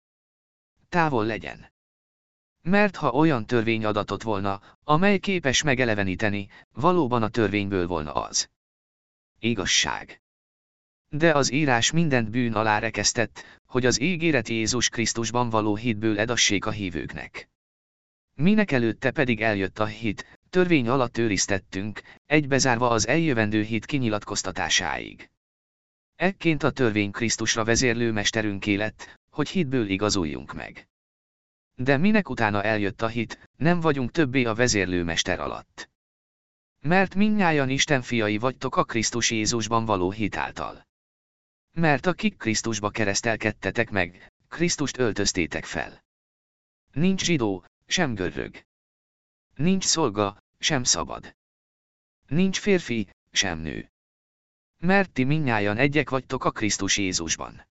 Távol legyen. Mert ha olyan törvény adatott volna, amely képes megeleveníteni, valóban a törvényből volna az. Igazság. De az írás mindent bűn alá rekesztett, hogy az ígéret Jézus Krisztusban való hitből edassék a hívőknek. Minek előtte pedig eljött a hit, törvény alatt őriztettünk, egybezárva az eljövendő hit kinyilatkoztatásáig. Ekként a törvény Krisztusra vezérlő mesterünké lett, hogy hitből igazuljunk meg. De minek utána eljött a hit, nem vagyunk többé a vezérlő mester alatt. Mert minnyájan Isten fiai vagytok a Krisztus Jézusban való hit által. Mert akik Krisztusba keresztelkedtetek meg, Krisztust öltöztétek fel. Nincs zsidó, sem görög. Nincs szolga, sem szabad. Nincs férfi, sem nő. Mert ti minnyájan egyek vagytok a Krisztus Jézusban.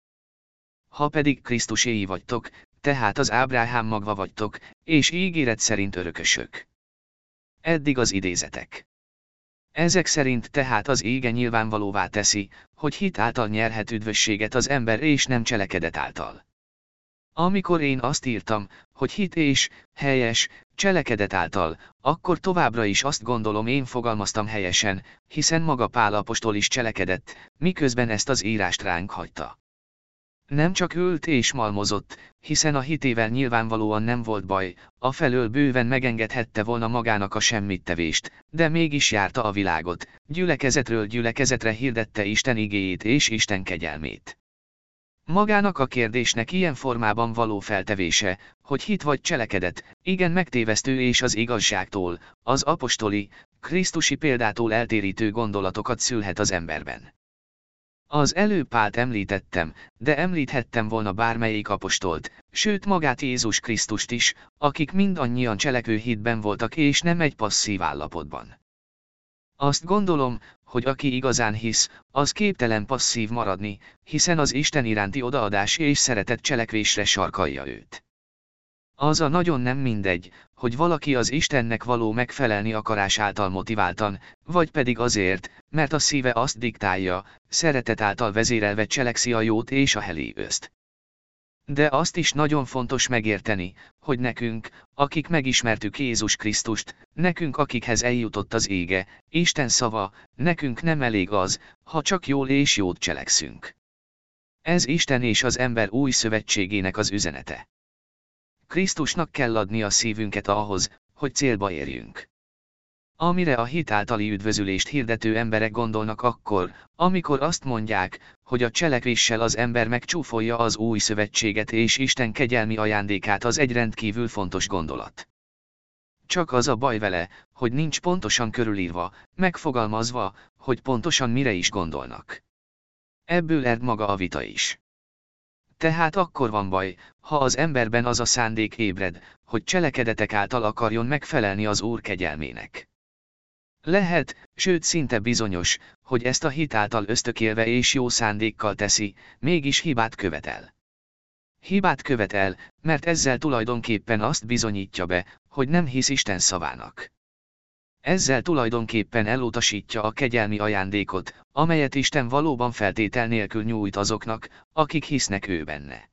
Ha pedig Krisztuséi vagytok, tehát az Ábrahám magva vagytok, és ígéret szerint örökösök. Eddig az idézetek. Ezek szerint tehát az ége nyilvánvalóvá teszi, hogy hit által nyerhet üdvösséget az ember és nem cselekedet által. Amikor én azt írtam, hogy hit és, helyes, cselekedet által, akkor továbbra is azt gondolom én fogalmaztam helyesen, hiszen maga Pál apostol is cselekedett, miközben ezt az írást ránk hagyta. Nem csak ült és malmozott, hiszen a hitével nyilvánvalóan nem volt baj, afelől bőven megengedhette volna magának a semmittevést, de mégis járta a világot, gyülekezetről gyülekezetre hirdette Isten igéjét és Isten kegyelmét. Magának a kérdésnek ilyen formában való feltevése, hogy hit vagy cselekedet, igen megtévesztő és az igazságtól, az apostoli, krisztusi példától eltérítő gondolatokat szülhet az emberben. Az előpált említettem, de említhettem volna bármelyik apostolt, sőt magát Jézus Krisztust is, akik mindannyian cselekvő hitben voltak és nem egy passzív állapotban. Azt gondolom, hogy aki igazán hisz, az képtelen passzív maradni, hiszen az Isten iránti odaadás és szeretet cselekvésre sarkalja őt. Az a nagyon nem mindegy, hogy valaki az Istennek való megfelelni akarás által motiváltan, vagy pedig azért, mert a szíve azt diktálja, szeretet által vezérelve cselekszi a jót és a öszt. De azt is nagyon fontos megérteni, hogy nekünk, akik megismertük Jézus Krisztust, nekünk akikhez eljutott az ége, Isten szava, nekünk nem elég az, ha csak jól és jót cselekszünk. Ez Isten és az ember új szövetségének az üzenete. Krisztusnak kell adni a szívünket ahhoz, hogy célba érjünk. Amire a hit általi üdvözülést hirdető emberek gondolnak akkor, amikor azt mondják, hogy a cselekvéssel az ember megcsúfolja az új szövetséget és Isten kegyelmi ajándékát az egy rendkívül fontos gondolat. Csak az a baj vele, hogy nincs pontosan körülírva, megfogalmazva, hogy pontosan mire is gondolnak. Ebből ered maga a vita is. Tehát akkor van baj, ha az emberben az a szándék ébred, hogy cselekedetek által akarjon megfelelni az Úr kegyelmének. Lehet, sőt szinte bizonyos, hogy ezt a hit által ösztökélve és jó szándékkal teszi, mégis hibát követel. Hibát követel, mert ezzel tulajdonképpen azt bizonyítja be, hogy nem hisz Isten szavának. Ezzel tulajdonképpen elutasítja a kegyelmi ajándékot, amelyet Isten valóban feltétel nélkül nyújt azoknak, akik hisznek ő benne.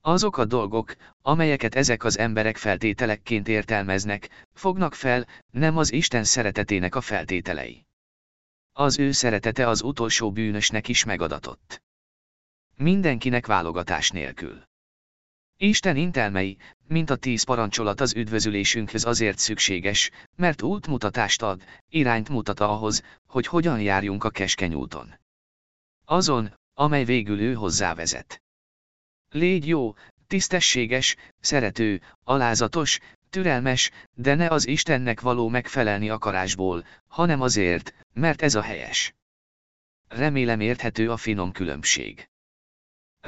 Azok a dolgok, amelyeket ezek az emberek feltételekként értelmeznek, fognak fel, nem az Isten szeretetének a feltételei. Az ő szeretete az utolsó bűnösnek is megadatott. Mindenkinek válogatás nélkül. Isten intelmei, mint a tíz parancsolat az üdvözülésünkhöz azért szükséges, mert útmutatást ad, irányt mutat ahhoz, hogy hogyan járjunk a keskeny úton. Azon, amely végül ő hozzávezet. Légy jó, tisztességes, szerető, alázatos, türelmes, de ne az Istennek való megfelelni akarásból, hanem azért, mert ez a helyes. Remélem érthető a finom különbség.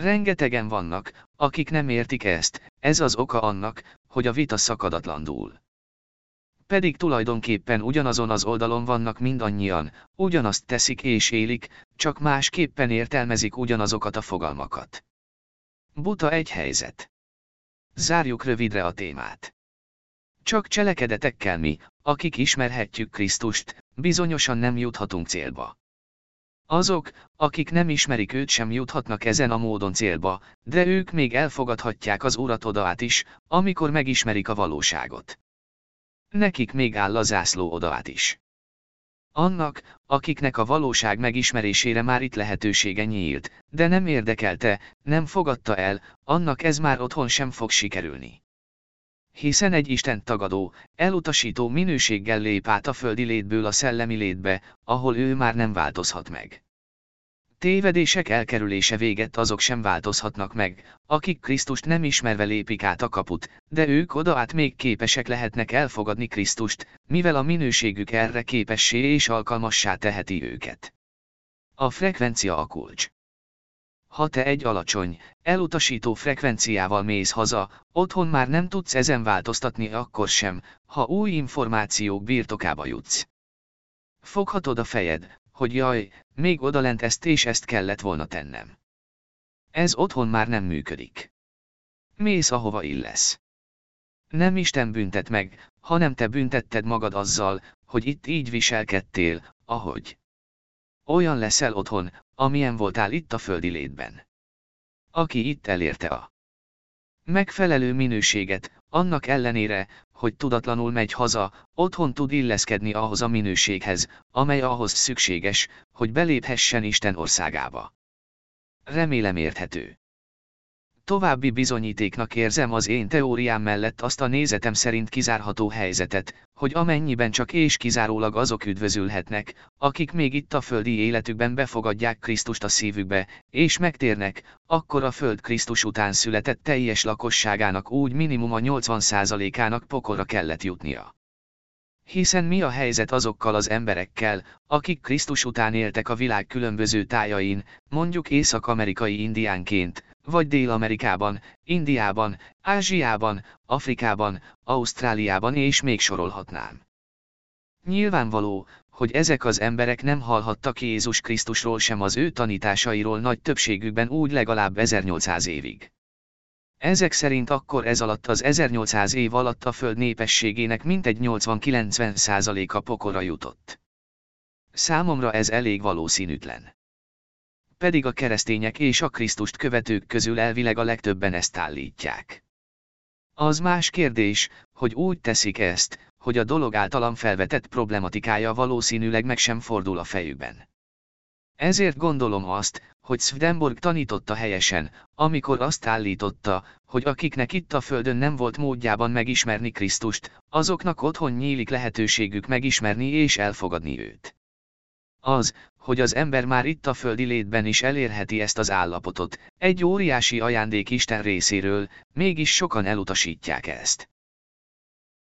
Rengetegen vannak, akik nem értik ezt, ez az oka annak, hogy a vita szakadatlandul. Pedig tulajdonképpen ugyanazon az oldalon vannak mindannyian, ugyanazt teszik és élik, csak másképpen értelmezik ugyanazokat a fogalmakat. Buta egy helyzet. Zárjuk rövidre a témát. Csak cselekedetekkel mi, akik ismerhetjük Krisztust, bizonyosan nem juthatunk célba. Azok, akik nem ismerik őt sem juthatnak ezen a módon célba, de ők még elfogadhatják az urat odaát is, amikor megismerik a valóságot. Nekik még áll a zászló odaát is. Annak, akiknek a valóság megismerésére már itt lehetősége nyílt, de nem érdekelte, nem fogadta el, annak ez már otthon sem fog sikerülni. Hiszen egy Isten tagadó, elutasító minőséggel lép át a földi létből a szellemi létbe, ahol ő már nem változhat meg. Tévedések elkerülése véget azok sem változhatnak meg, akik Krisztust nem ismerve lépik át a kaput, de ők oda át még képesek lehetnek elfogadni Krisztust, mivel a minőségük erre képessé és alkalmassá teheti őket. A frekvencia a kulcs. Ha te egy alacsony, elutasító frekvenciával mész haza, otthon már nem tudsz ezen változtatni akkor sem, ha új információk birtokába jutsz. Foghatod a fejed, hogy jaj, még odalent ezt és ezt kellett volna tennem. Ez otthon már nem működik. Mész ahova illesz. Nem Isten büntet meg, hanem te büntetted magad azzal, hogy itt így viselkedtél, ahogy. Olyan leszel otthon, amilyen voltál itt a földi létben. Aki itt elérte a megfelelő minőséget, annak ellenére, hogy tudatlanul megy haza, otthon tud illeszkedni ahhoz a minőséghez, amely ahhoz szükséges, hogy beléphessen Isten országába. Remélem érthető. További bizonyítéknak érzem az én teóriám mellett azt a nézetem szerint kizárható helyzetet, hogy amennyiben csak és kizárólag azok üdvözülhetnek, akik még itt a földi életükben befogadják Krisztust a szívükbe, és megtérnek, akkor a föld Krisztus után született teljes lakosságának úgy minimum a 80%-ának pokorra kellett jutnia. Hiszen mi a helyzet azokkal az emberekkel, akik Krisztus után éltek a világ különböző tájain, mondjuk észak-amerikai indiánként, vagy Dél-Amerikában, Indiában, Ázsiában, Afrikában, Ausztráliában és még sorolhatnám. Nyilvánvaló, hogy ezek az emberek nem hallhattak Jézus Krisztusról sem az ő tanításairól nagy többségükben úgy legalább 1800 évig. Ezek szerint akkor ez alatt az 1800 év alatt a föld népességének mintegy 80-90 százaléka pokora jutott. Számomra ez elég valószínűtlen. Pedig a keresztények és a Krisztust követők közül elvileg a legtöbben ezt állítják. Az más kérdés, hogy úgy teszik ezt, hogy a dolog általam felvetett problematikája valószínűleg meg sem fordul a fejükben. Ezért gondolom azt, hogy Swedenborg tanította helyesen, amikor azt állította, hogy akiknek itt a földön nem volt módjában megismerni Krisztust, azoknak otthon nyílik lehetőségük megismerni és elfogadni őt. Az, hogy az ember már itt a földi létben is elérheti ezt az állapotot, egy óriási ajándék Isten részéről, mégis sokan elutasítják ezt.